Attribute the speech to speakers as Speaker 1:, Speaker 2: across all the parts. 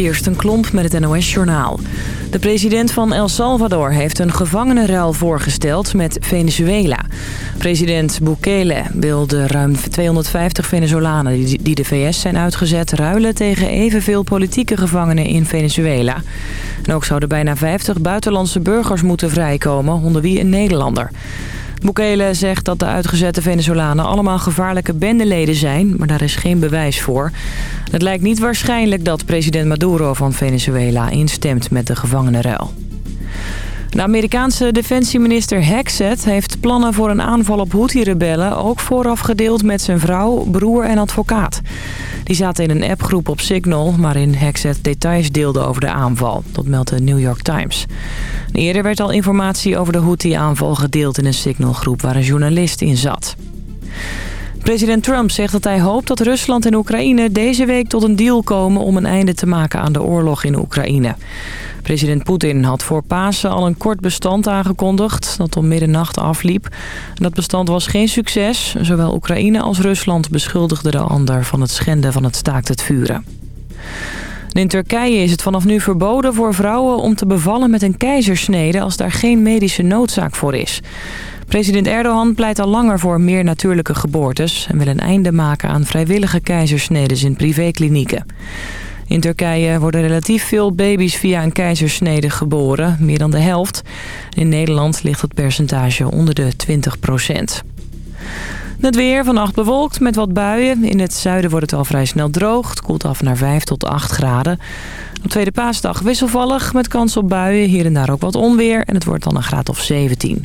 Speaker 1: Kirsten Klomp met het NOS-journaal. De president van El Salvador heeft een gevangenenruil voorgesteld met Venezuela. President Bukele wil de ruim 250 Venezolanen die de VS zijn uitgezet... ruilen tegen evenveel politieke gevangenen in Venezuela. En ook zouden bijna 50 buitenlandse burgers moeten vrijkomen, onder wie een Nederlander. Bukele zegt dat de uitgezette Venezolanen allemaal gevaarlijke bendeleden zijn, maar daar is geen bewijs voor. Het lijkt niet waarschijnlijk dat president Maduro van Venezuela instemt met de gevangenenruil. De Amerikaanse defensieminister Hexet heeft plannen voor een aanval op Houthi-rebellen... ook vooraf gedeeld met zijn vrouw, broer en advocaat. Die zaten in een appgroep op Signal... waarin Hexet details deelde over de aanval. Dat meldt de New York Times. Eerder werd al informatie over de Houthi-aanval gedeeld in een Signal-groep... waar een journalist in zat. President Trump zegt dat hij hoopt dat Rusland en Oekraïne deze week tot een deal komen om een einde te maken aan de oorlog in Oekraïne. President Poetin had voor Pasen al een kort bestand aangekondigd dat om middernacht afliep. Dat bestand was geen succes. Zowel Oekraïne als Rusland beschuldigden de ander van het schenden van het staakt het vuren. In Turkije is het vanaf nu verboden voor vrouwen om te bevallen met een keizersnede als daar geen medische noodzaak voor is. President Erdogan pleit al langer voor meer natuurlijke geboortes... en wil een einde maken aan vrijwillige keizersnedes in privéklinieken. In Turkije worden relatief veel baby's via een keizersnede geboren, meer dan de helft. In Nederland ligt het percentage onder de 20 procent. Het weer vannacht bewolkt met wat buien. In het zuiden wordt het al vrij snel droog. Het koelt af naar 5 tot 8 graden. Op tweede paasdag wisselvallig met kans op buien. Hier en daar ook wat onweer. En het wordt dan een graad of 17.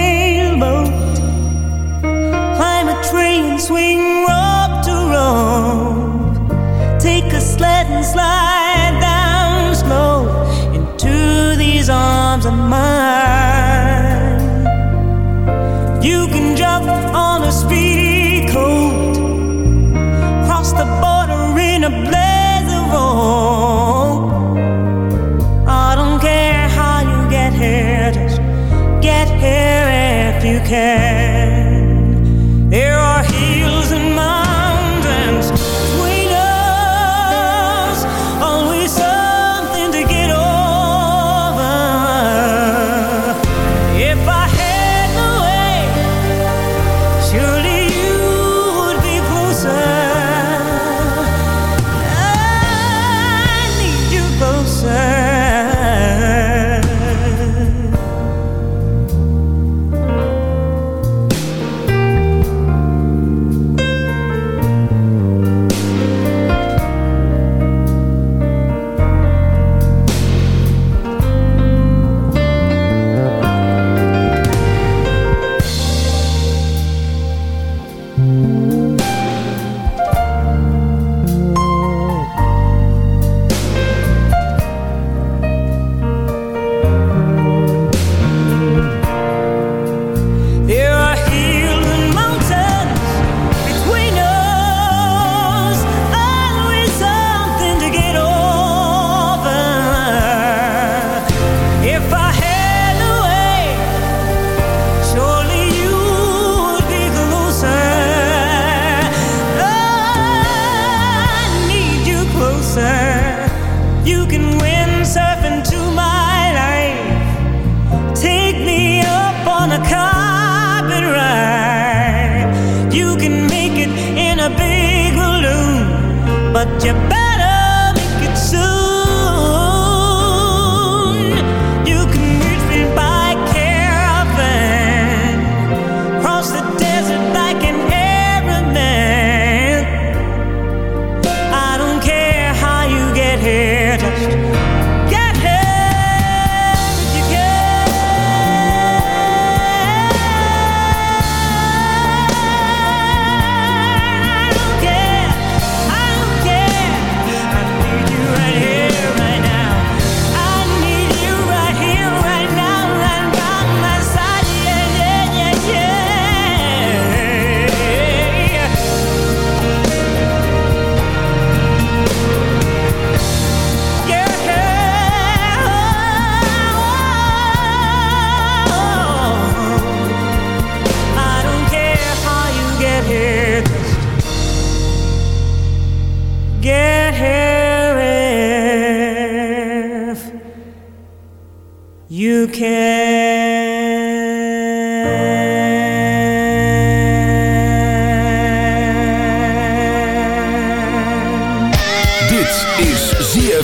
Speaker 2: and swing rope to rope. Take a sled and slide down slow into these arms of mine.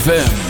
Speaker 2: ZFM.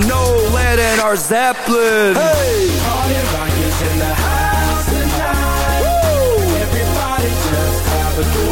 Speaker 2: no lead in our Zeppelin. Hey!
Speaker 3: Party in the house tonight. Woo! Everybody just have a good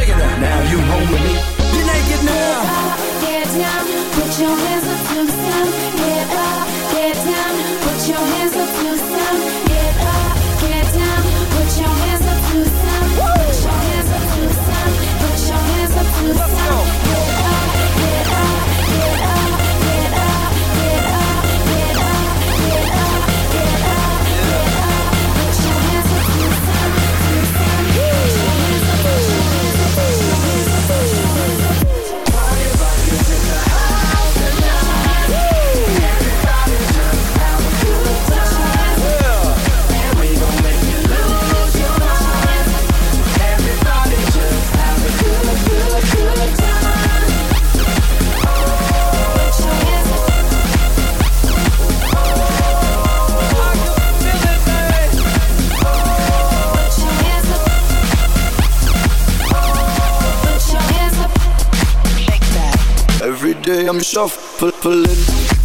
Speaker 2: Check it out. Now you home with me. You're naked now.
Speaker 4: Get down, put your hands push up
Speaker 3: pull in.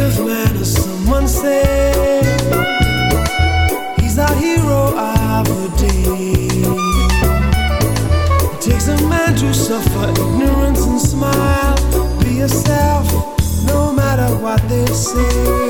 Speaker 5: of
Speaker 3: man, as someone said. He's our hero of the day. It takes a man to suffer ignorance and smile. Be yourself, no matter what they say.